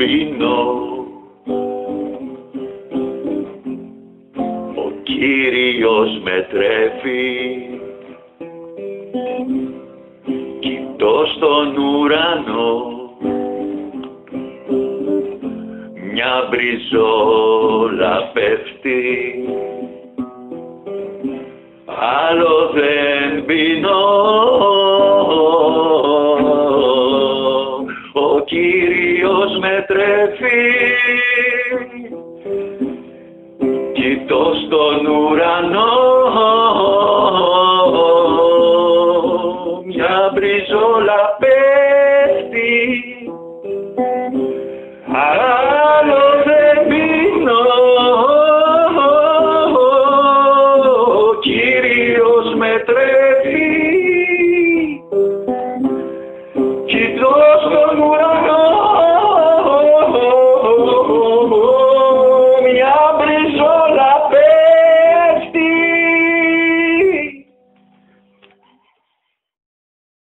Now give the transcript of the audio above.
πίνω. Ο Κύριος με τρέφει Κοιτώ στον ουρανό. Μια μπριζόλα πέφτει. Άλλο δεν πίνω Κύριος με τρέφει. Κοιτώ στον ουρανό. Μια μπριζόλα πέφτει. Άλλο δεν πίνω. Ο Κύριος με τρέφει. Κοιτώ στον ουρανό